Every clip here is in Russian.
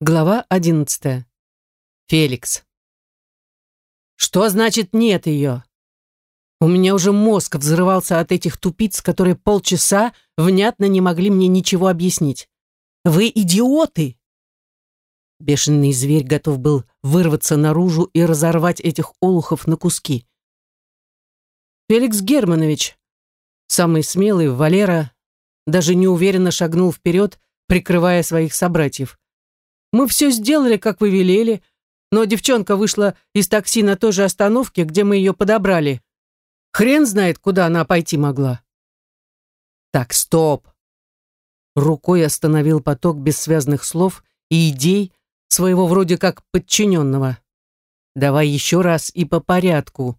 Глава одиннадцатая. Феликс. Что значит нет ее? У меня уже мозг взрывался от этих тупиц, которые полчаса внятно не могли мне ничего объяснить. Вы идиоты! Бешеный зверь готов был вырваться наружу и разорвать этих олухов на куски. Феликс Германович, самый смелый, Валера, даже неуверенно шагнул вперед, прикрывая своих собратьев. Мы все сделали, как вы велели, но девчонка вышла из такси на той же остановке, где мы ее подобрали. Хрен знает, куда она пойти могла. Так, стоп. Рукой остановил поток бессвязных слов и идей своего вроде как подчиненного. Давай еще раз и по порядку.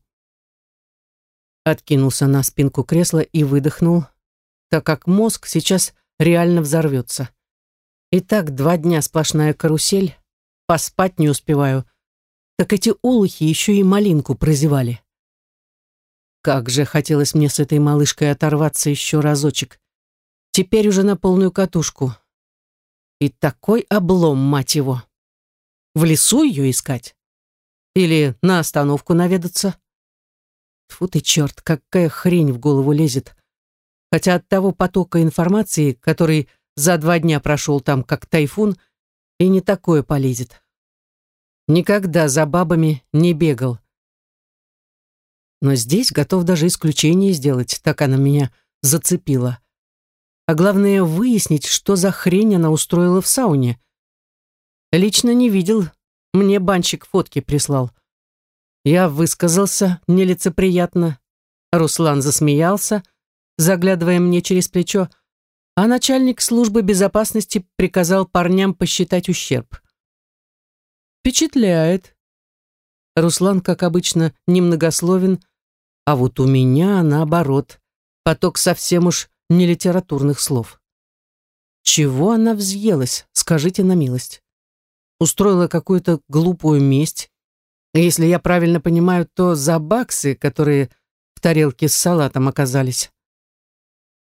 Откинулся на спинку кресла и выдохнул, так как мозг сейчас реально взорвется. И так два дня сплошная карусель, поспать не успеваю. Так эти улухи еще и малинку прозевали. Как же хотелось мне с этой малышкой оторваться еще разочек. Теперь уже на полную катушку. И такой облом, мать его. В лесу ее искать? Или на остановку наведаться? Фу ты, черт, какая хрень в голову лезет. Хотя от того потока информации, который за два дня прошел там, как тайфун, и не такое полезет. Никогда за бабами не бегал. Но здесь готов даже исключение сделать, так она меня зацепила. А главное, выяснить, что за хрень она устроила в сауне. Лично не видел, мне банщик фотки прислал. Я высказался нелицеприятно. Руслан засмеялся, заглядывая мне через плечо, а начальник службы безопасности приказал парням посчитать ущерб. Впечатляет. Руслан, как обычно, немногословен, а вот у меня, наоборот, поток совсем уж не литературных слов. Чего она взъелась, скажите на милость? Устроила какую-то глупую месть. Если я правильно понимаю, то за баксы, которые в тарелке с салатом оказались.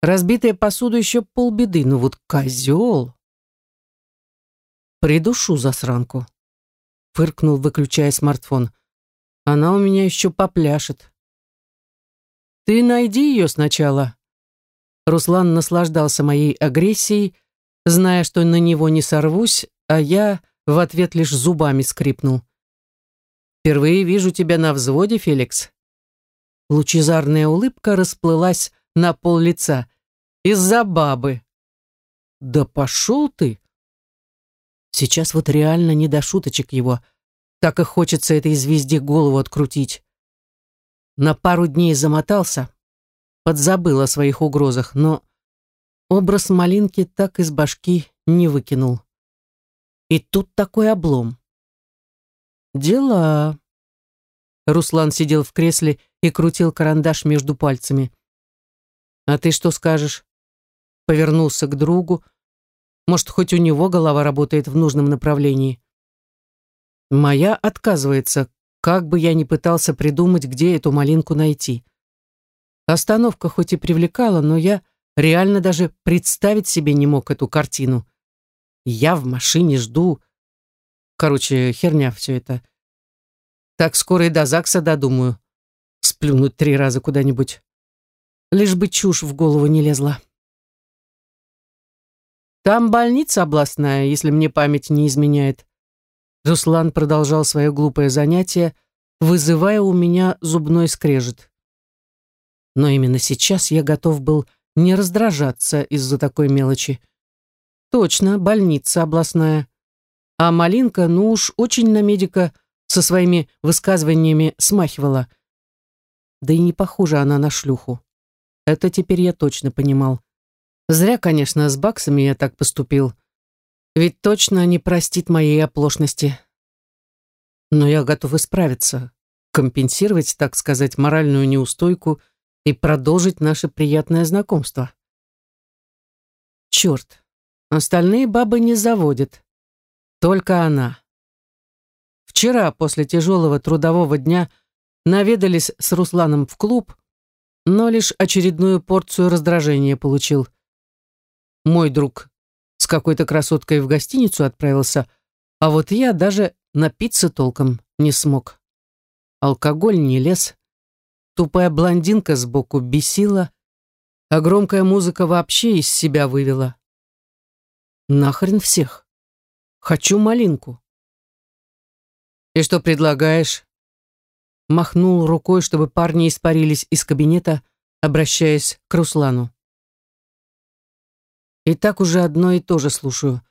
Разбитая посуда еще полбеды, но вот козел... Придушу засранку. Фыркнул, выключая смартфон. Она у меня еще попляшет. Ты найди ее сначала. Руслан наслаждался моей агрессией, зная, что на него не сорвусь, а я в ответ лишь зубами скрипнул. «Впервые вижу тебя на взводе, Феликс». Лучезарная улыбка расплылась на пол лица. Из-за бабы. Да пошел ты. Сейчас вот реально не до шуточек его. Так и хочется этой звезде голову открутить. На пару дней замотался, подзабыл о своих угрозах, но образ малинки так из башки не выкинул. И тут такой облом. Дела. Руслан сидел в кресле и крутил карандаш между пальцами. А ты что скажешь? Повернулся к другу. Может, хоть у него голова работает в нужном направлении. Моя отказывается, как бы я ни пытался придумать, где эту малинку найти. Остановка хоть и привлекала, но я реально даже представить себе не мог эту картину. Я в машине жду. Короче, херня все это. Так скоро и до ЗАГСа додумаю. Сплюнуть три раза куда-нибудь. Лишь бы чушь в голову не лезла. Там больница областная, если мне память не изменяет. Руслан продолжал свое глупое занятие, вызывая у меня зубной скрежет. Но именно сейчас я готов был не раздражаться из-за такой мелочи. Точно, больница областная. А Малинка, ну уж очень на медика со своими высказываниями смахивала. Да и не похожа она на шлюху. Это теперь я точно понимал. Зря, конечно, с баксами я так поступил. Ведь точно не простит моей оплошности. Но я готов исправиться, компенсировать, так сказать, моральную неустойку и продолжить наше приятное знакомство. Черт, остальные бабы не заводят. Только она. Вчера, после тяжелого трудового дня, наведались с Русланом в клуб, но лишь очередную порцию раздражения получил. Мой друг с какой-то красоткой в гостиницу отправился, А вот я даже напиться толком не смог. Алкоголь не лез, тупая блондинка сбоку бесила, а громкая музыка вообще из себя вывела. Нахрен всех. Хочу малинку. «И что предлагаешь?» Махнул рукой, чтобы парни испарились из кабинета, обращаясь к Руслану. И так уже одно и то же слушаю.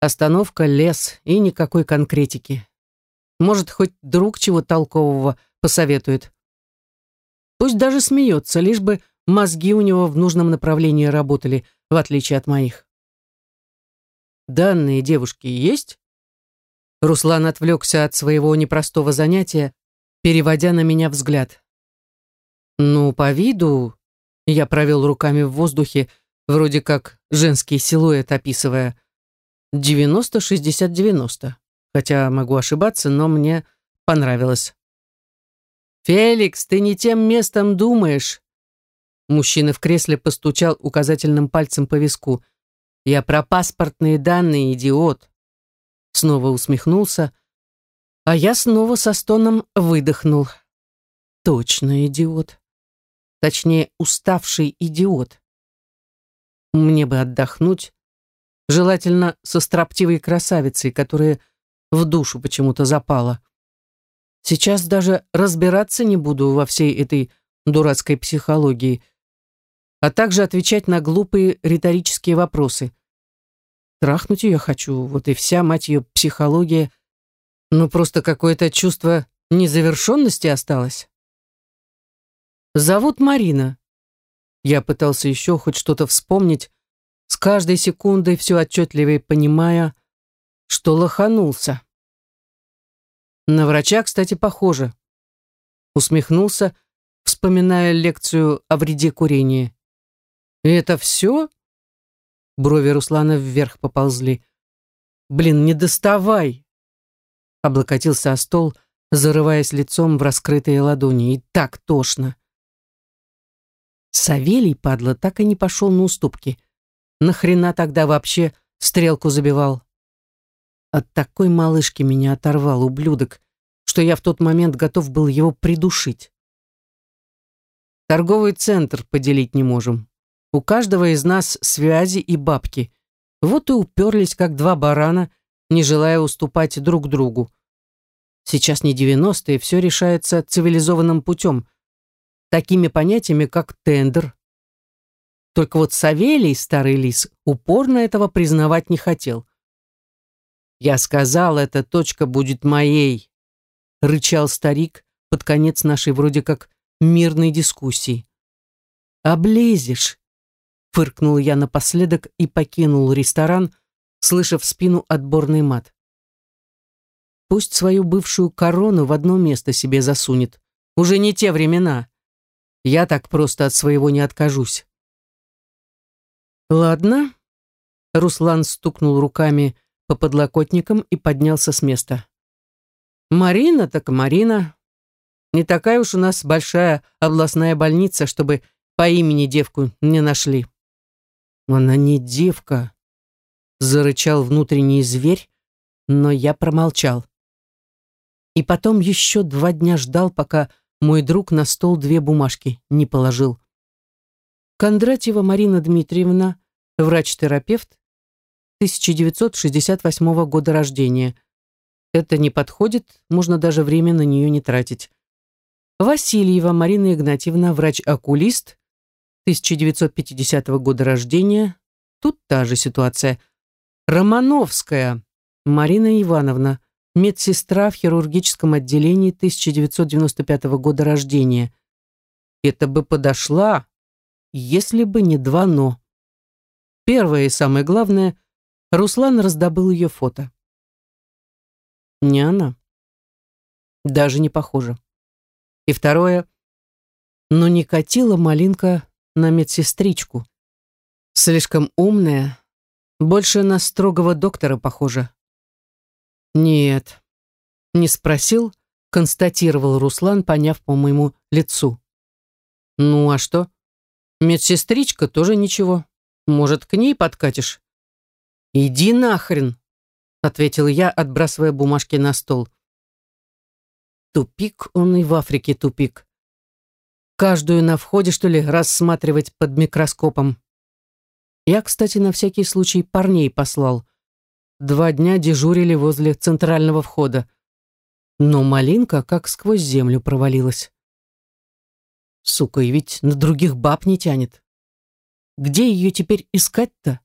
Остановка, лес и никакой конкретики. Может, хоть друг чего толкового посоветует. Пусть даже смеется, лишь бы мозги у него в нужном направлении работали, в отличие от моих. Данные девушки есть? Руслан отвлекся от своего непростого занятия, переводя на меня взгляд. Ну, по виду, я провел руками в воздухе, вроде как женский силуэт описывая. 90-60-90. Хотя могу ошибаться, но мне понравилось. «Феликс, ты не тем местом думаешь!» Мужчина в кресле постучал указательным пальцем по виску. «Я про паспортные данные, идиот!» Снова усмехнулся, а я снова со стоном выдохнул. Точно идиот. Точнее, уставший идиот. Мне бы отдохнуть, желательно со строптивой красавицей, которая в душу почему-то запала. Сейчас даже разбираться не буду во всей этой дурацкой психологии, а также отвечать на глупые риторические вопросы. Трахнуть ее хочу, вот и вся, мать ее, психология. Ну, просто какое-то чувство незавершенности осталось. Зовут Марина. Я пытался еще хоть что-то вспомнить, с каждой секундой все отчетливее понимая, что лоханулся. На врача, кстати, похоже. Усмехнулся, вспоминая лекцию о вреде курения. «И это все?» Брови Руслана вверх поползли. «Блин, не доставай!» Облокотился о стол, зарываясь лицом в раскрытые ладони. И так тошно. Савелий, падла, так и не пошел на уступки. Нахрена тогда вообще стрелку забивал? От такой малышки меня оторвал ублюдок, что я в тот момент готов был его придушить. Торговый центр поделить не можем. У каждого из нас связи и бабки. Вот и уперлись, как два барана, не желая уступать друг другу. Сейчас не девяностые, все решается цивилизованным путем, такими понятиями, как тендер. Только вот Савелий, старый лис, упорно этого признавать не хотел. «Я сказал, эта точка будет моей», — рычал старик под конец нашей вроде как мирной дискуссии. «Облезешь», — фыркнул я напоследок и покинул ресторан, слышав в спину отборный мат. Пусть свою бывшую корону в одно место себе засунет. Уже не те времена. Я так просто от своего не откажусь. Ладно. Руслан стукнул руками по подлокотникам и поднялся с места. Марина так Марина. Не такая уж у нас большая областная больница, чтобы по имени девку не нашли. Она не девка, зарычал внутренний зверь, но я промолчал. И потом еще два дня ждал, пока мой друг на стол две бумажки не положил. Кондратьева Марина Дмитриевна, врач-терапевт, 1968 года рождения. Это не подходит, можно даже время на нее не тратить. Васильева Марина Игнатьевна, врач-окулист, 1950 года рождения. Тут та же ситуация. Романовская Марина Ивановна, медсестра в хирургическом отделении 1995 года рождения. Это бы подошла, если бы не два «но». Первое и самое главное, Руслан раздобыл ее фото. Не она. Даже не похоже. И второе, но не катила малинка на медсестричку. Слишком умная, больше на строгого доктора похожа. Нет, не спросил, констатировал Руслан, поняв по моему лицу. Ну а что? Медсестричка тоже ничего. Может, к ней подкатишь? Иди нахрен, ответил я, отбрасывая бумажки на стол. Тупик он и в Африке тупик. Каждую на входе, что ли, рассматривать под микроскопом. Я, кстати, на всякий случай парней послал. Два дня дежурили возле центрального входа. Но малинка как сквозь землю провалилась. Сука, и ведь на других баб не тянет. Где ее теперь искать-то?